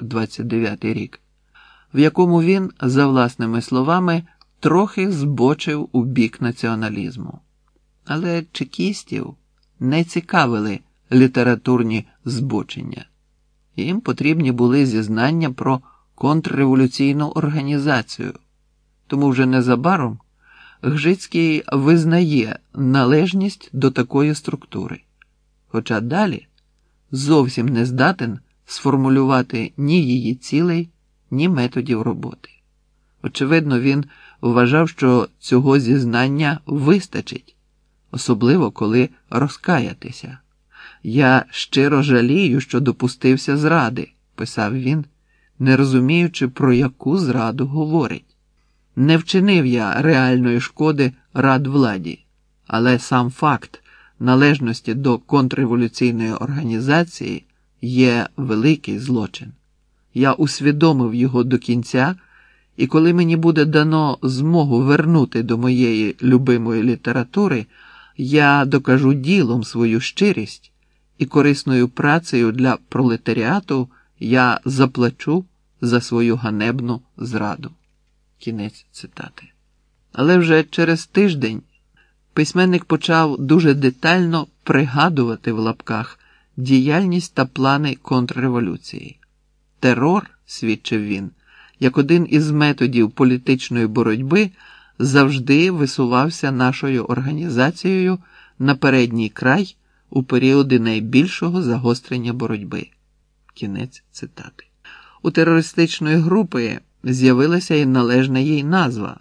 1929 рік, в якому він, за власними словами, трохи збочив у бік націоналізму. Але чекістів не цікавили літературні збочення. Їм потрібні були зізнання про контрреволюційну організацію. Тому вже незабаром Гжицький визнає належність до такої структури, хоча далі зовсім не здатен сформулювати ні її цілей, ні методів роботи. Очевидно, він вважав, що цього зізнання вистачить, особливо коли розкаятися. Я щиро жалію, що допустився зради, писав він, не розуміючи, про яку зраду говорить. Не вчинив я реальної шкоди рад владі, але сам факт належності до контрреволюційної організації є великий злочин. Я усвідомив його до кінця, і коли мені буде дано змогу вернути до моєї любимої літератури, я докажу ділом свою щирість і корисною працею для пролетаріату я заплачу за свою ганебну зраду. Кінець цитати. Але вже через тиждень письменник почав дуже детально пригадувати в лапках діяльність та плани контрреволюції. Терор, свідчив він, як один із методів політичної боротьби завжди висувався нашою організацією на передній край у періоди найбільшого загострення боротьби. Кінець цитати. У терористичної групи з'явилася і належна їй назва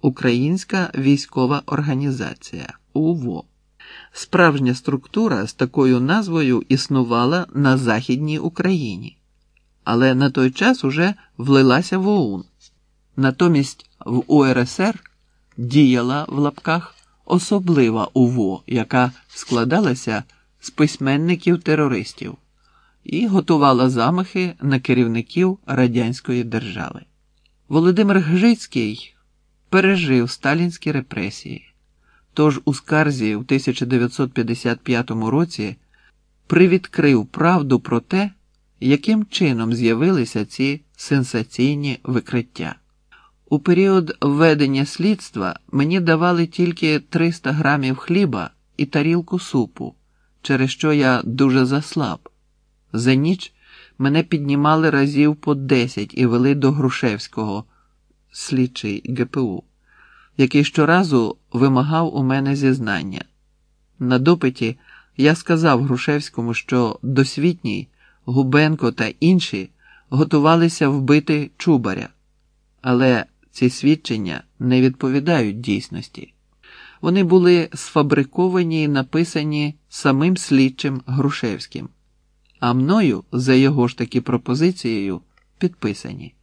Українська військова організація УВО. Справжня структура з такою назвою існувала на Західній Україні, але на той час уже влилася в ОУН. Натомість в УРСР діяла в лапках особлива УВО, яка складалася з письменників-терористів і готувала замахи на керівників радянської держави. Володимир Гжицький пережив сталінські репресії, тож у скарзі в 1955 році привідкрив правду про те, яким чином з'явилися ці сенсаційні викриття. У період ведення слідства мені давали тільки 300 грамів хліба і тарілку супу, через що я дуже заслаб. За ніч мене піднімали разів по 10 і вели до Грушевського, слідчий ГПУ, який щоразу вимагав у мене зізнання. На допиті я сказав Грушевському, що досвітній, Губенко та інші готувалися вбити Чубаря, але ці свідчення не відповідають дійсності. Вони були сфабриковані і написані самим слідчим Грушевським, а мною, за його ж таки пропозицією, підписані.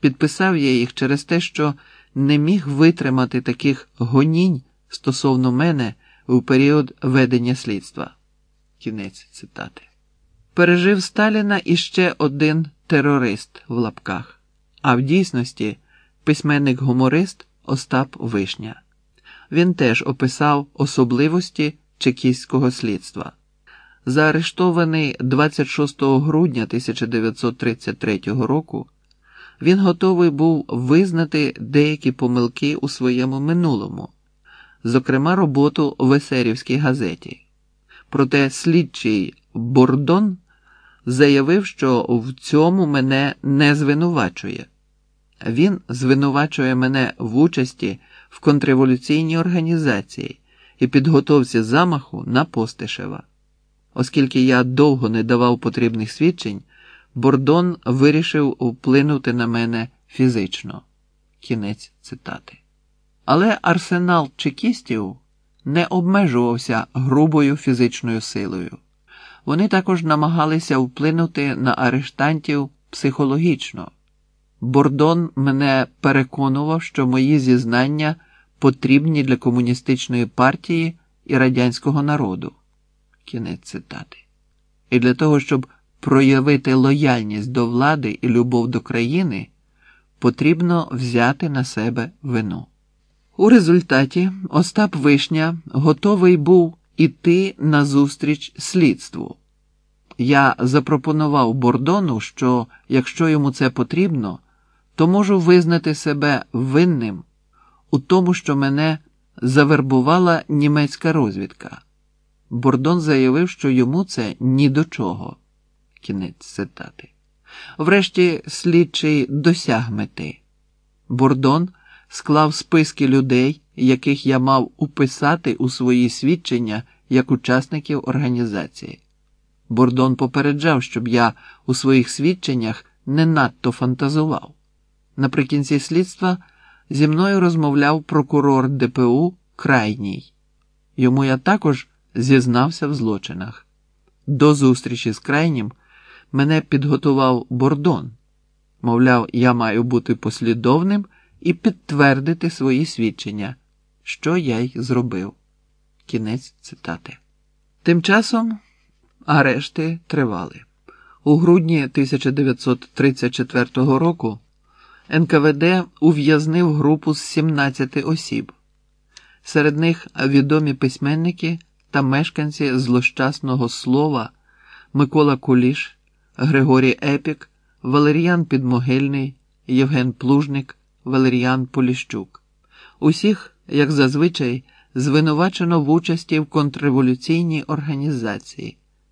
Підписав я їх через те, що не міг витримати таких гонінь стосовно мене у період ведення слідства. Кінець цитати. Пережив Сталіна іще один терорист в лапках, а в дійсності письменник-гуморист Остап Вишня. Він теж описав особливості чекістського слідства. Заарештований 26 грудня 1933 року, він готовий був визнати деякі помилки у своєму минулому, зокрема роботу в Есерівській газеті. Проте слідчий Бордон заявив, що в цьому мене не звинувачує. Він звинувачує мене в участі в контрреволюційній організації і підготовці замаху на Постишева. Оскільки я довго не давав потрібних свідчень, Бордон вирішив вплинути на мене фізично. Кінець цитати. Але арсенал чекістів не обмежувався грубою фізичною силою. Вони також намагалися вплинути на арештантів психологічно. Бордон мене переконував, що мої зізнання потрібні для комуністичної партії і радянського народу. Кінець цитати. І для того, щоб проявити лояльність до влади і любов до країни, потрібно взяти на себе вину. У результаті Остап Вишня готовий був іти назустріч слідству. Я запропонував Бордону, що якщо йому це потрібно, то можу визнати себе винним у тому, що мене завербувала німецька розвідка. Бордон заявив, що йому це ні до чого. Кінець цитати. Врешті слідчий досяг мети. Бордон склав списки людей, яких я мав уписати у свої свідчення як учасників організації. Бордон попереджав, щоб я у своїх свідченнях не надто фантазував. Наприкінці слідства зі мною розмовляв прокурор ДПУ крайній. Йому я також зізнався в злочинах. До зустрічі з крайнім мене підготував Бордон. Мовляв, я маю бути послідовним і підтвердити свої свідчення, що я й зробив. Кінець цитати. Тим часом арешти тривали. У грудні 1934 року НКВД ув'язнив групу з 17 осіб. Серед них відомі письменники та мешканці злощасного «Слова» Микола Куліш, Григорій Епік, Валеріан Підмогильний, Євген Плужник, Валеріан Поліщук. Усіх, як зазвичай, звинувачено в участі в контрреволюційній організації.